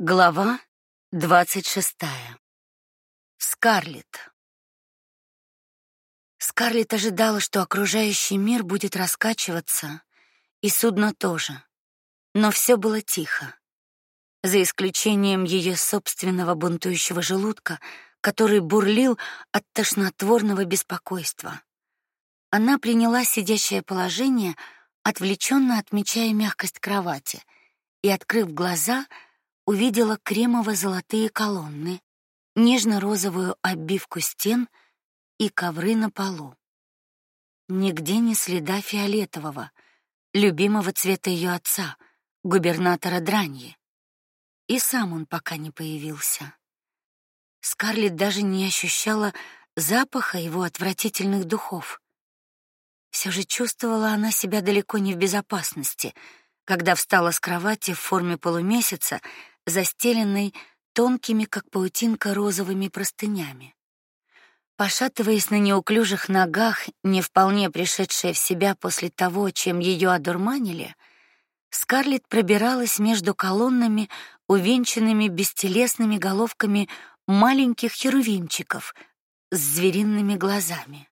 Глава двадцать шестая. Скарлетт. Скарлетт ожидала, что окружающий мир будет раскачиваться, и судно тоже. Но все было тихо. За исключением ее собственного бунтующего желудка, который бурлил от тошнотворного беспокойства. Она приняла сидящее положение, отвлеченно отмечая мягкость кровати, и, открыв глаза, увидела кремово-золотые колонны, нежно-розовую обивку стен и ковры на полу. Нигде ни следа фиолетового, любимого цвета ее отца, губернатора Драньи. И сам он пока не появился. Скарлетт даже не ощущала запаха его отвратительных духов. Все же чувствовала она себя далеко не в безопасности, когда встала с кровати в форме полумесяца, застеленной тонкими, как паутинка, розовыми простынями. Пошатываясь на неуклюжих ногах, не вполне пришедшая в себя после того, чем ее одурманили, Скарлетт пробиралась между колоннами, увенчанными бестелесными головками маленьких херувимчиков с звериными глазами.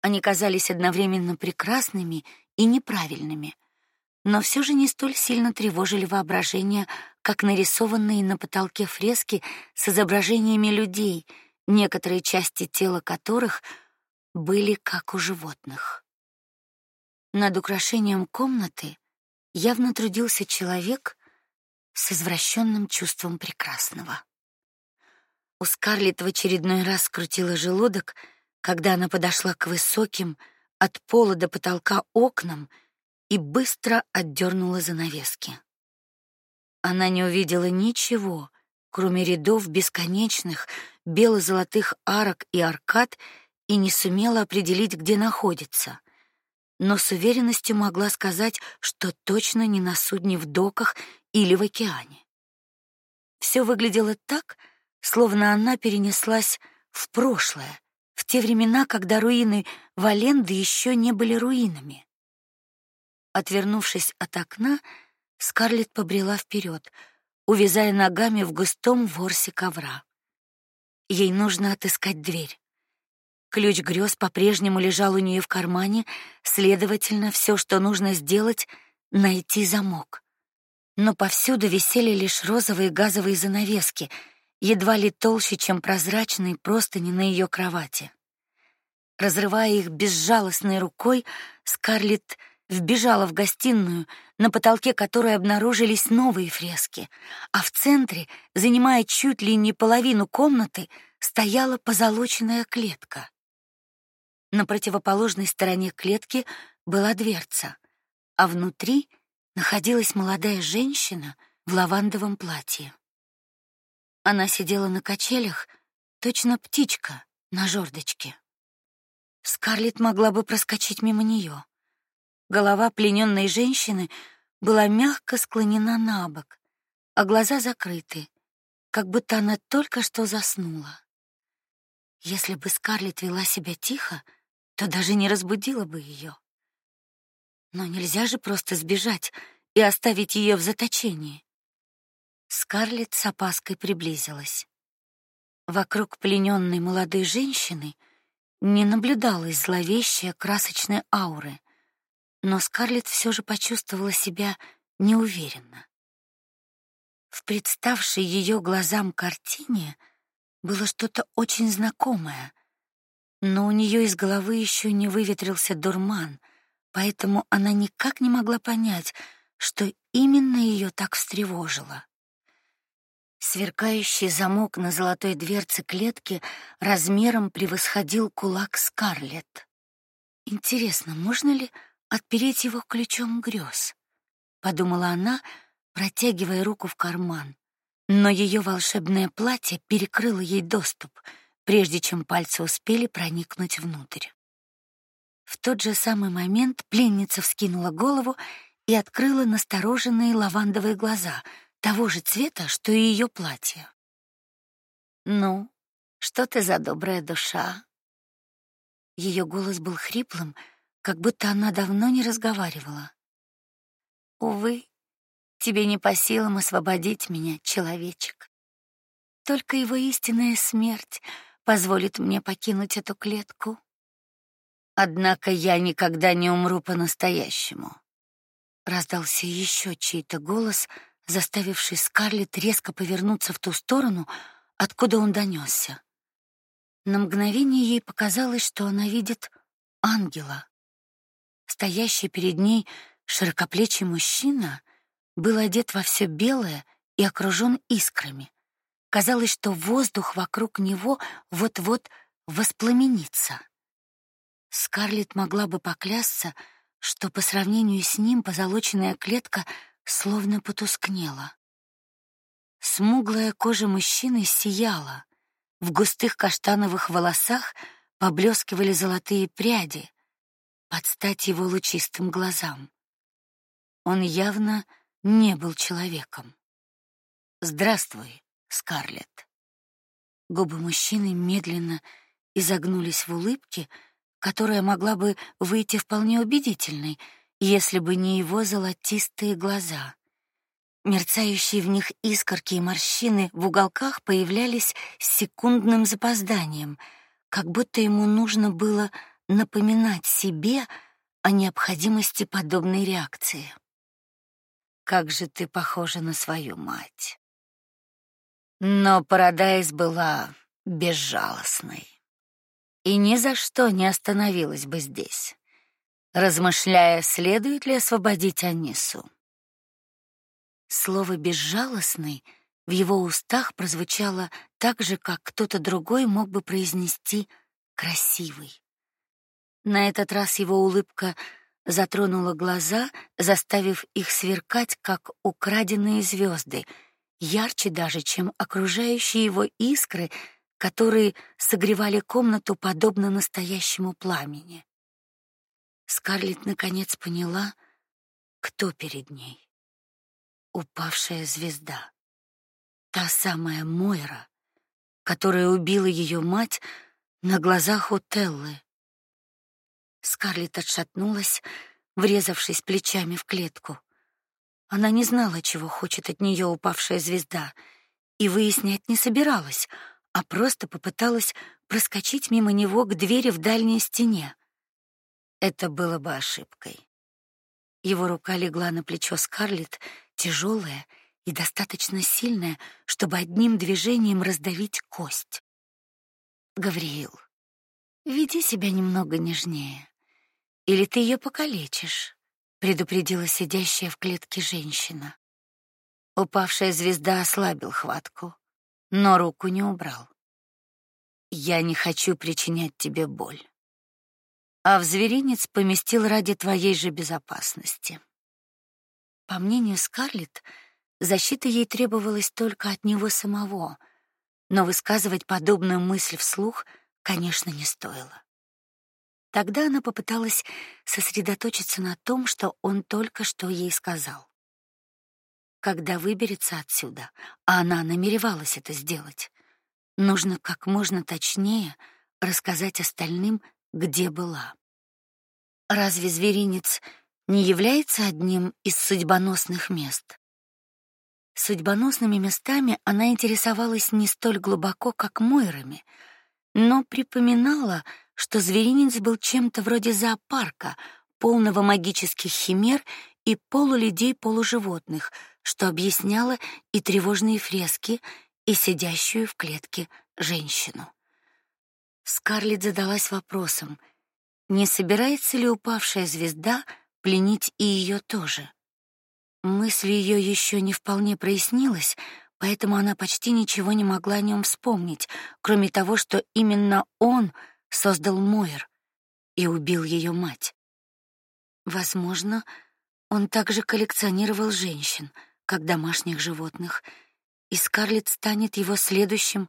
Они казались одновременно прекрасными и неправильными, но все же не столь сильно тревожили воображение, как нарисованные на потолке фрески с изображениями людей, некоторые части тела которых были как у животных. Над украшением комнаты явно трудился человек с извращенным чувством прекрасного. У Скарлетт в очередной раз скрутило желудок, когда она подошла к высоким от пола до потолка окнам и быстро отдернула занавески. Она не увидела ничего, кроме рядов бесконечных бело-золотых арок и аркад, и не сумела определить, где находится. Но с уверенностью могла сказать, что точно не на судне в доках или в океане. Все выглядело так, словно она перенеслась в прошлое, в те времена, когда руины Валенды еще не были руинами. Отвернувшись от окна, Скарлетт побрела вперед, увязая ногами в густом ворсе ковра. Ей нужно отыскать дверь. Ключ грез по-прежнему лежал у нее в кармане, следовательно, все, что нужно сделать, найти замок. Но повсюду висели лишь розовые газовые занавески, едва ли толще, чем прозрачные простыни на ее кровати. Разрывая их безжалостной рукой, Скарлетт вбежала в гостиную, на потолке которой обнаружились новые фрески, а в центре, занимая чуть ли не половину комнаты, стояла позолоченная клетка. На противоположной стороне клетки была дверца, а внутри находилась молодая женщина в лавандовом платье. Она сидела на качелях, точно птичка на жердочке. Скарлетт могла бы проскочить мимо нее. Голова плененной женщины была мягко склонена на бок, а глаза закрыты, как будто она только что заснула. Если бы Скарлетт вела себя тихо, то даже не разбудила бы ее. Но нельзя же просто сбежать и оставить ее в заточении. Скарлетт с опаской приблизилась. Вокруг плененной молодой женщины не наблюдалось зловещей красочной ауры, но Скарлетт все же почувствовала себя неуверенно. В представшей ее глазам картине было что-то очень знакомое, но у нее из головы еще не выветрился дурман, поэтому она никак не могла понять, что именно ее так встревожило. Сверкающий замок на золотой дверце клетки размером превосходил кулак Скарлетт. Интересно, можно ли отпереть его ключом грез, подумала она, протягивая руку в карман. Но ее волшебное платье перекрыло ей доступ, прежде чем пальцы успели проникнуть внутрь. В тот же самый момент пленница вскинула голову и открыла настороженные лавандовые глаза, того же цвета, что и ее платье. Ну, что ты за добрая душа? Ее голос был хриплым, как будто она давно не разговаривала. Увы, Тебе не по силам освободить меня, человечек. Только его истинная смерть позволит мне покинуть эту клетку. Однако я никогда не умру по-настоящему. Раздался еще чей-то голос, заставивший Скарлетт резко повернуться в ту сторону, откуда он донесся. На мгновение ей показалось, что она видит ангела. Стоящий перед ней широкоплечий мужчина был одет во все белое и окружен искрами. Казалось, что воздух вокруг него вот-вот воспламенится. Скарлетт могла бы поклясться, что по сравнению с ним позолоченная клетка словно потускнела. Смуглая кожа мужчины сияла, в густых каштановых волосах поблескивали золотые пряди, под стать его лучистым глазам. Он явно не был человеком. Здравствуй, Скарлетт. Губы мужчины медленно изогнулись в улыбке, которая могла бы выйти вполне убедительной, если бы не его золотистые глаза. Мерцающие в них искорки и морщины в уголках появлялись с секундным запозданием, как будто ему нужно было напоминать себе о необходимости подобной реакции. Как же ты похожа на свою мать. Но Парадайз была безжалостной и ни за что не остановилась бы здесь, размышляя, следует ли освободить Анису. Слово безжалостный в его устах прозвучало так же, как кто-то другой мог бы произнести красивый. На этот раз его улыбка затронула глаза, заставив их сверкать, как украденные звезды — ярче даже, чем окружающие его искры, которые согревали комнату подобно настоящему пламени. Скарлетт наконец поняла, кто перед ней. Упавшая звезда. Та самая Мойра, которая убила ее мать на глазах у Теллы. Скарлетт отшатнулась, врезавшись плечами в клетку. Она не знала, чего хочет от нее упавшая звезда, и выяснять не собиралась, а просто попыталась проскочить мимо него к двери в дальней стене. Это было бы ошибкой. Его рука легла на плечо Скарлетт, тяжелая и достаточно сильная, чтобы одним движением раздавить кость. Гавриил, веди себя немного нежнее, или ты ее покалечишь предупредила сидящая в клетке женщина. Упавшая звезда ослабил хватку, но руку не убрал. Я не хочу причинять тебе боль. А в зверинец поместил ради твоей же безопасности. По мнению Скарлетт, защита ей требовалась только от него самого, но высказывать подобную мысль вслух, конечно, не стоило. Тогда она попыталась сосредоточиться на том, что он только что ей сказал. Когда выберется отсюда, а она намеревалась это сделать, нужно как можно точнее рассказать остальным, где была. Разве зверинец не является одним из судьбоносных мест? Судьбоносными местами она интересовалась не столь глубоко, как Мойрами, но припоминала, что зверинец был чем-то вроде зоопарка, полного магических химер и полулюдей-полуживотных, что объясняло и тревожные фрески, и сидящую в клетке женщину. Скарлетт задалась вопросом: не собирается ли упавшая звезда пленить и ее тоже? Мысль ее еще не вполне прояснилась, поэтому она почти ничего не могла о нем вспомнить, кроме того, что именно он создал Мойер и убил ее мать. Возможно, он также коллекционировал женщин, как домашних животных, и Скарлетт станет его следующим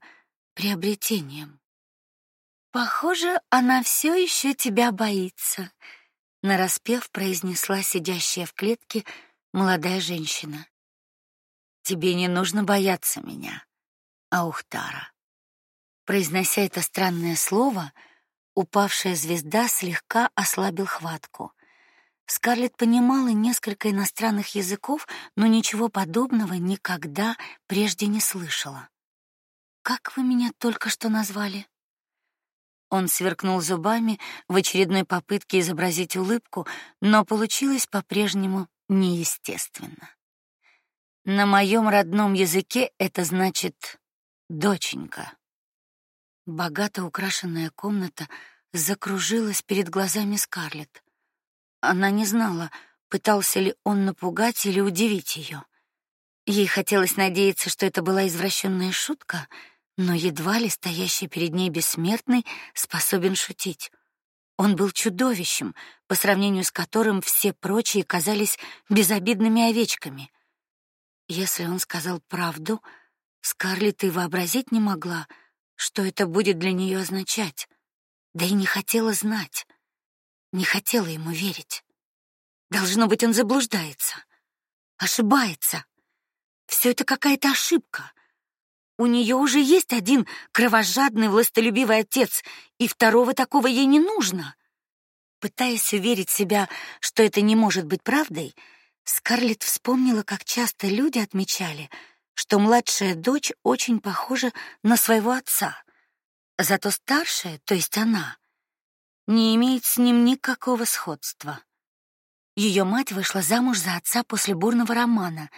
приобретением. Похоже, она все еще тебя боится, нараспев произнесла сидящая в клетке молодая женщина. Тебе не нужно бояться меня, Аухтара. Произнося это странное слово, Упавшая звезда слегка ослабил хватку. Скарлетт понимала несколько иностранных языков, но ничего подобного никогда прежде не слышала. Как вы меня только что назвали? Он сверкнул зубами в очередной попытке изобразить улыбку, но получилось по-прежнему неестественно. На моем родном языке это значит доченька. Богато украшенная комната закружилась перед глазами Скарлетт. Она не знала, пытался ли он напугать или удивить ее. Ей хотелось надеяться, что это была извращенная шутка, но едва ли стоящий перед ней бессмертный способен шутить. Он был чудовищем, по сравнению с которым все прочие казались безобидными овечками. Если он сказал правду, Скарлетт и вообразить не могла, что это будет для нее означать. Да и не хотела знать. Не хотела ему верить. Должно быть, он заблуждается, ошибается. Все это какая-то ошибка. У нее уже есть один кровожадный, властолюбивый отец, и второго такого ей не нужно. Пытаясь уверить себя, что это не может быть правдой, Скарлетт вспомнила, как часто люди отмечали, что младшая дочь очень похожа на своего отца. Зато старшая, то есть она, не имеет с ним никакого сходства. Ее мать вышла замуж за отца после бурного романа,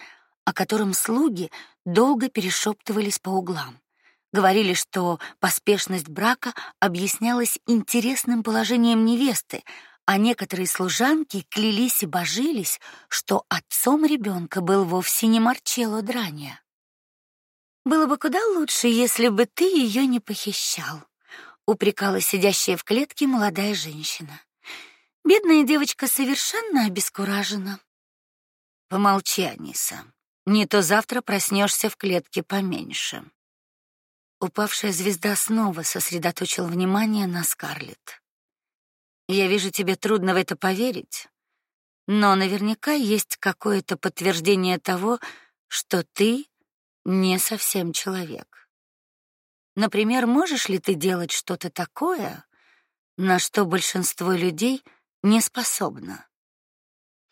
о котором слуги долго перешептывались по углам. Говорили, что поспешность брака объяснялась интересным положением невесты, а некоторые служанки клялись и божились, что отцом ребенка был вовсе не Марчелло Драния. Было бы куда лучше, если бы ты ее не похищал, упрекала сидящая в клетке молодая женщина. Бедная девочка совершенно обескуражена. Помолчи, Аниса. Не то завтра проснешься в клетке поменьше. Упавшая звезда снова сосредоточила внимание на Скарлетт. Я вижу, тебе трудно в это поверить, но наверняка есть какое-то подтверждение того, что ты не совсем человек. Например, можешь ли ты делать что-то такое, на что большинство людей не способно?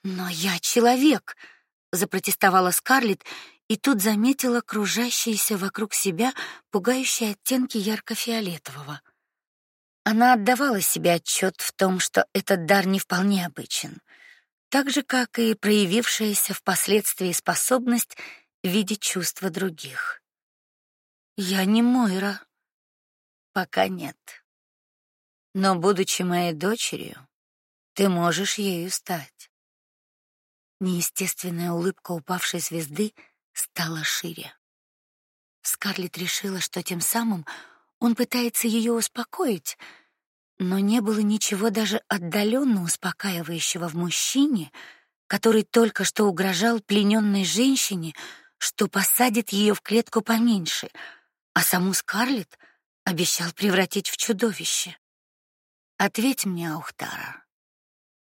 Но я человек, запротестовала Скарлетт и тут заметила окружающиеся вокруг себя пугающие оттенки ярко-фиолетового. Она отдавала себе отчет в том, что этот дар не вполне обычен, так же как и проявившаяся впоследствии способность видеть чувства других. Я не Мойра. Пока нет. Но будучи моей дочерью, ты можешь ею стать. Неестественная улыбка упавшей звезды стала шире. Скарлетт решила, что тем самым он пытается ее успокоить, но не было ничего даже отдаленно успокаивающего в мужчине, который только что угрожал плененной женщине, что посадит ее в клетку поменьше, а саму Скарлетт обещал превратить в чудовище. Ответь мне, Аухтара,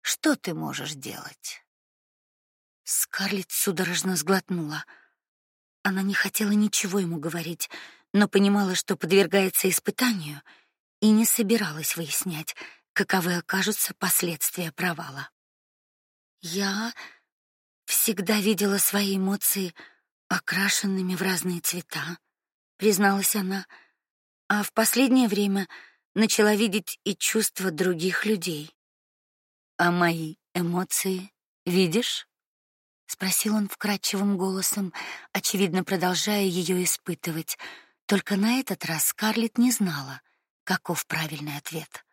что ты можешь делать? Скарлетт судорожно сглотнула. Она не хотела ничего ему говорить, но понимала, что подвергается испытанию, и не собиралась выяснять, каковы окажутся последствия провала. Я всегда видела свои эмоции окрашенными в разные цвета, призналась она, а в последнее время начала видеть и чувства других людей. А мои эмоции видишь? спросил он вкрадчивым голосом, очевидно продолжая ее испытывать. Только на этот раз Скарлетт не знала, каков правильный ответ.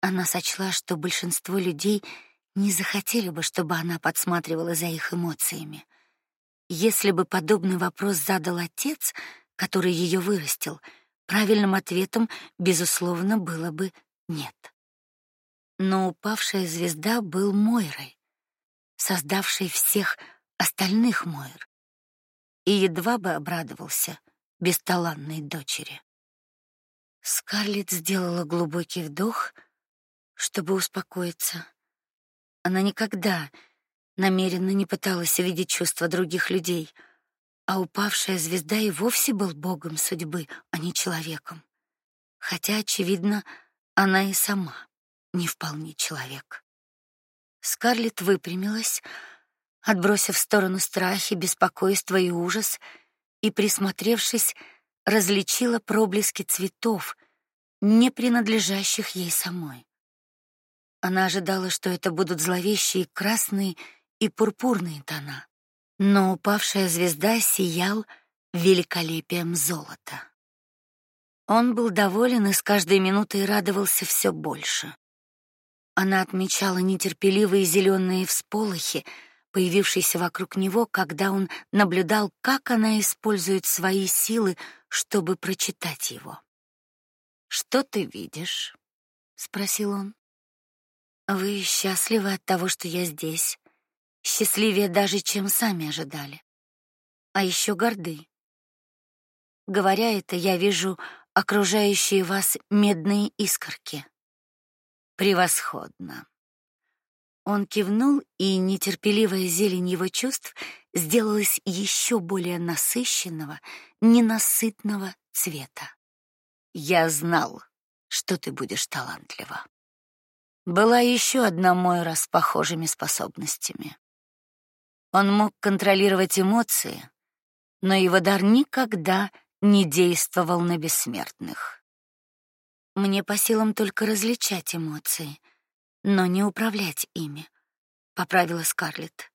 Она сочла, что большинство людей не захотели бы, чтобы она подсматривала за их эмоциями. Если бы подобный вопрос задал отец, который ее вырастил, правильным ответом безусловно было бы нет. Но упавшая звезда был Мойрой, создавшей всех остальных Мойр. И едва бы обрадовался, бесталанной дочери. Скарлетт сделала глубокий вдох, чтобы успокоиться. Она никогда намеренно не пыталась видеть чувства других людей, а упавшая звезда и вовсе был богом судьбы, а не человеком. Хотя очевидно, она и сама не вполне человек. Скарлетт выпрямилась, отбросив в сторону страхи, беспокойство и ужас, и присмотревшись, различила проблески цветов, не принадлежащих ей самой. Она ожидала, что это будут зловещие красные и пурпурные тона, но упавшая звезда сиял великолепием золота. Он был доволен и с каждой минутой радовался все больше. Она отмечала нетерпеливые зеленые всполохи, появившиеся вокруг него, когда он наблюдал, как она использует свои силы, чтобы прочитать его. Что ты видишь? спросил он. Вы счастливы от того, что я здесь, счастливее даже, чем сами ожидали. А еще горды. Говоря это, я вижу окружающие вас медные искорки. Превосходно. Он кивнул, и нетерпеливая зелень его чувств сделалась еще более насыщенного, ненасытного цвета. Я знал, что ты будешь талантлива. Была еще одна Мойра с похожими способностями. Он мог контролировать эмоции, но его дар никогда не действовал на бессмертных. Мне по силам только различать эмоции, но не управлять ими, поправила Скарлетт.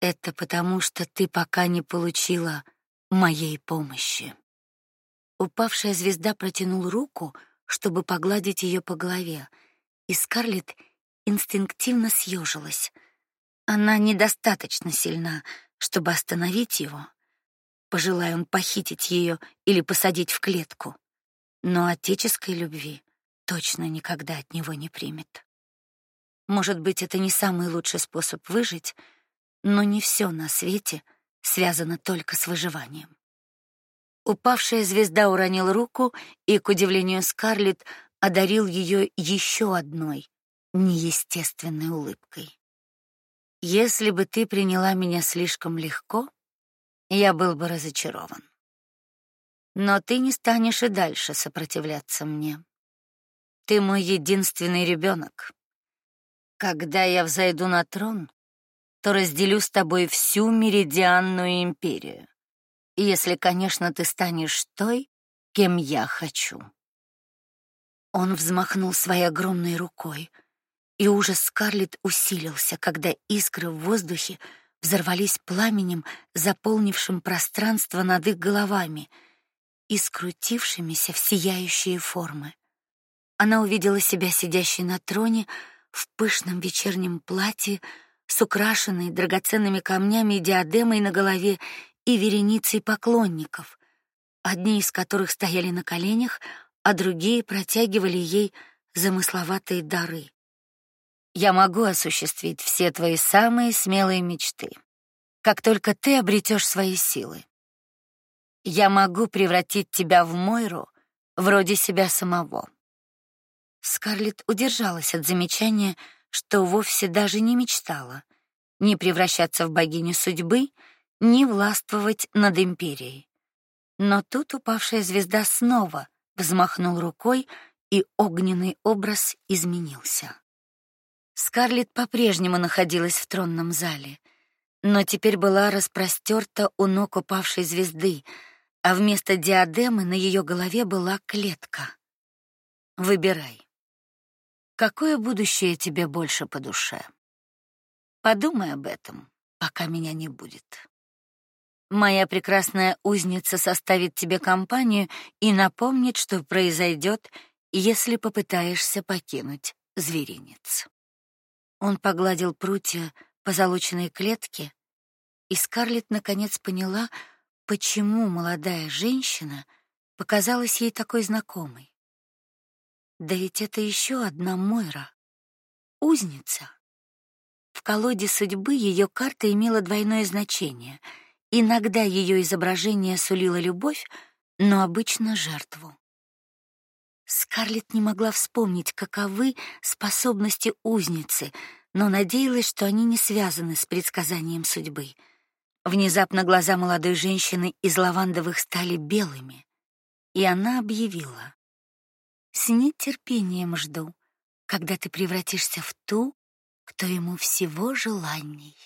Это потому, что ты пока не получила моей помощи. Упавшая звезда протянул руку, чтобы погладить ее по голове, и Скарлетт инстинктивно съежилась. Она недостаточно сильна, чтобы остановить его. Пожелая он похитить ее или посадить в клетку, но отеческой любви точно никогда от него не примет. Может быть, это не самый лучший способ выжить, но не все на свете связано только с выживанием. Упавшая звезда уронил руку и, к удивлению Скарлетт, одарил ее еще одной неестественной улыбкой. Если бы ты приняла меня слишком легко, я был бы разочарован. Но ты не станешь и дальше сопротивляться мне. Ты мой единственный ребенок. Когда я взойду на трон, то разделю с тобой всю меридианную империю если, конечно, ты станешь той, кем я хочу. Он взмахнул своей огромной рукой, и ужас Скарлетт усилился, когда искры в воздухе взорвались пламенем, заполнившим пространство над их головами и скрутившимися в сияющие формы. Она увидела себя сидящей на троне в пышном вечернем платье с украшенной драгоценными камнями диадемой на голове и вереницей поклонников, одни из которых стояли на коленях, а другие протягивали ей замысловатые дары. Я могу осуществить все твои самые смелые мечты, как только ты обретешь свои силы. Я могу превратить тебя в Мойру, вроде себя самого. Скарлетт удержалась от замечания, что вовсе даже не мечтала ни превращаться в богиню судьбы, не властвовать над империей. Но тут упавшая звезда снова взмахнул рукой, и огненный образ изменился. Скарлетт по-прежнему находилась в тронном зале, но теперь была распростерта у ног упавшей звезды, а вместо диадемы на ее голове была клетка. Выбирай. Какое будущее тебе больше по душе? Подумай об этом, пока меня не будет. Моя прекрасная узница составит тебе компанию и напомнит, что произойдет, если попытаешься покинуть зверинец. Он погладил прутья позолоченной клетки, и Скарлетт наконец поняла, почему молодая женщина показалась ей такой знакомой. Да ведь это еще одна Мойра, узница. В колоде судьбы ее карта имела двойное значение — Иногда ее изображение сулило любовь, но обычно жертву. Скарлетт не могла вспомнить, каковы способности узницы, но надеялась, что они не связаны с предсказанием судьбы. Внезапно глаза молодой женщины из лавандовых стали белыми, и она объявила: "С нетерпением жду, когда ты превратишься в ту, кто ему всего желанней.